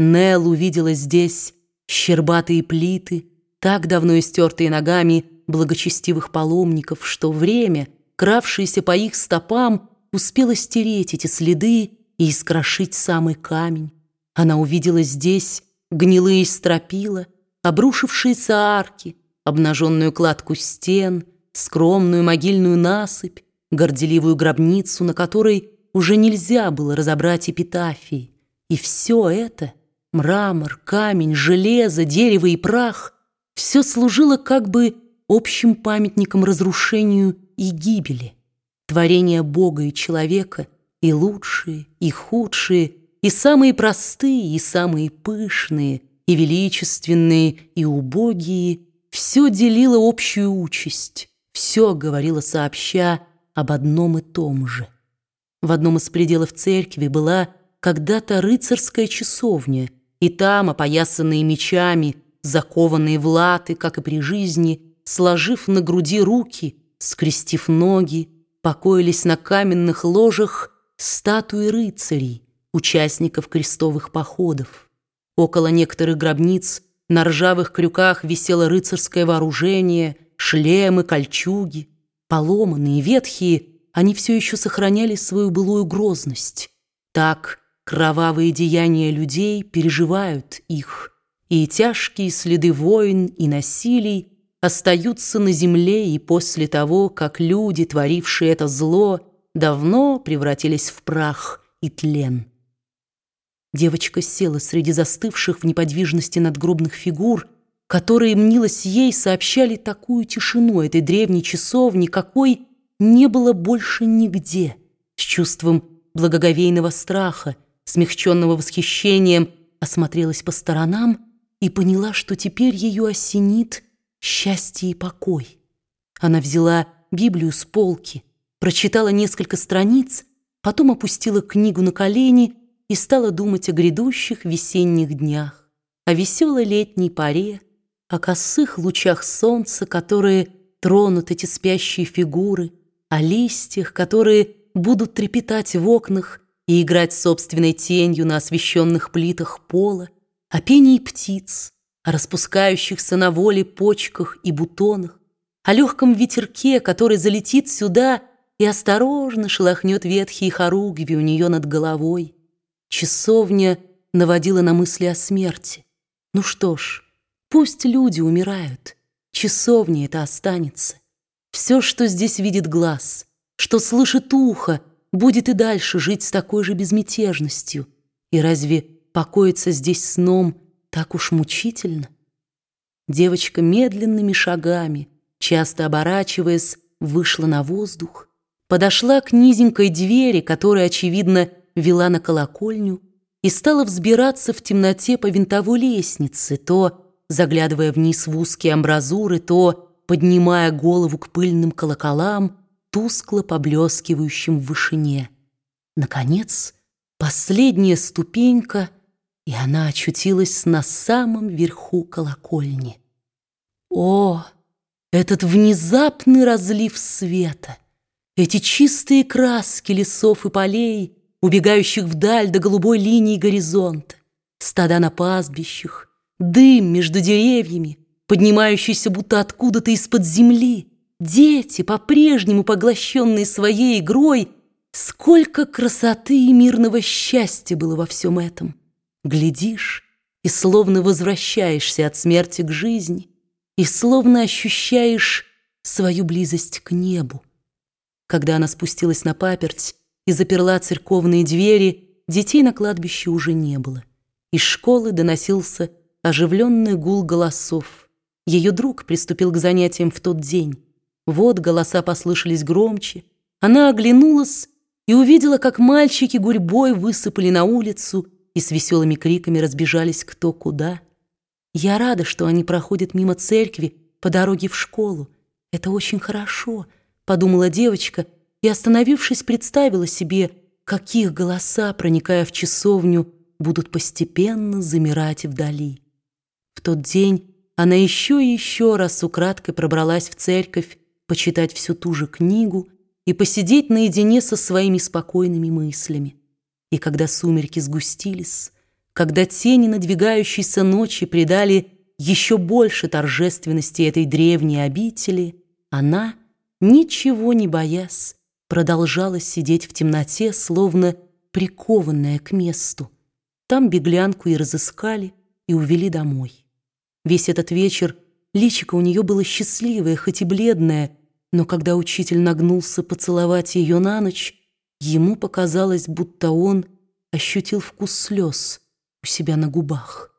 Нел увидела здесь щербатые плиты, так давно истертые ногами благочестивых паломников, что время, кравшееся по их стопам, успело стереть эти следы и искрошить самый камень. Она увидела здесь гнилые стропила, обрушившиеся арки, обнаженную кладку стен, скромную могильную насыпь, горделивую гробницу, на которой уже нельзя было разобрать эпитафии. И все это — мрамор, камень, железо, дерево и прах — все служило как бы общим памятником разрушению и гибели. Творения Бога и человека, и лучшие, и худшие, и самые простые, и самые пышные, и величественные, и убогие — все делило общую участь, все говорило сообща об одном и том же. В одном из пределов церкви была когда-то рыцарская часовня, и там, опоясанные мечами, закованные в латы, как и при жизни, сложив на груди руки, скрестив ноги, покоились на каменных ложах статуи рыцарей, участников крестовых походов. Около некоторых гробниц на ржавых крюках висело рыцарское вооружение, шлемы, кольчуги. Поломанные, ветхие, они все еще сохраняли свою былую грозность. Так кровавые деяния людей переживают их, и тяжкие следы войн и насилий остаются на земле и после того, как люди, творившие это зло, давно превратились в прах и тлен. Девочка села среди застывших в неподвижности надгробных фигур, которые, мнилось ей, сообщали такую тишину этой древней часовни, какой не было больше нигде, с чувством благоговейного страха, смягченного восхищением, осмотрелась по сторонам и поняла, что теперь ее осенит счастье и покой. Она взяла Библию с полки, прочитала несколько страниц, потом опустила книгу на колени и стала думать о грядущих весенних днях, о веселой летней паре, о косых лучах солнца, которые тронут эти спящие фигуры, о листьях, которые будут трепетать в окнах и играть собственной тенью на освещенных плитах пола, о пении птиц, о распускающихся на воле почках и бутонах, о легком ветерке, который залетит сюда и осторожно шелохнет ветхие хоругви у нее над головой, Часовня наводила на мысли о смерти. Ну что ж, пусть люди умирают, часовня это останется. Все, что здесь видит глаз, что слышит ухо, будет и дальше жить с такой же безмятежностью. И разве покоиться здесь сном так уж мучительно? Девочка медленными шагами, часто оборачиваясь, вышла на воздух, подошла к низенькой двери, которая, очевидно, вела на колокольню и стала взбираться в темноте по винтовой лестнице, то заглядывая вниз в узкие амбразуры, то поднимая голову к пыльным колоколам, тускло поблескивающим в вышине. Наконец, последняя ступенька, и она очутилась на самом верху колокольни. О, этот внезапный разлив света! Эти чистые краски лесов и полей — убегающих вдаль до голубой линии горизонта, стада на пастбищах, дым между деревьями, поднимающийся будто откуда-то из-под земли, дети, по-прежнему поглощенные своей игрой, сколько красоты и мирного счастья было во всем этом. Глядишь и словно возвращаешься от смерти к жизни, и словно ощущаешь свою близость к небу. Когда она спустилась на паперть, и заперла церковные двери, детей на кладбище уже не было. Из школы доносился оживленный гул голосов. Ее друг приступил к занятиям в тот день. Вот голоса послышались громче. Она оглянулась и увидела, как мальчики гурьбой высыпали на улицу и с веселыми криками разбежались кто куда. Я рада, что они проходят мимо церкви по дороге в школу. Это очень хорошо, подумала девочка, и, остановившись, представила себе, каких голоса, проникая в часовню, будут постепенно замирать вдали. В тот день она еще и еще раз украдкой пробралась в церковь, почитать всю ту же книгу и посидеть наедине со своими спокойными мыслями. И когда сумерки сгустились, когда тени надвигающейся ночи придали еще больше торжественности этой древней обители, она, ничего не боясь, продолжала сидеть в темноте, словно прикованная к месту. Там беглянку и разыскали, и увели домой. Весь этот вечер личико у нее было счастливое, хоть и бледное, но когда учитель нагнулся поцеловать ее на ночь, ему показалось, будто он ощутил вкус слез у себя на губах.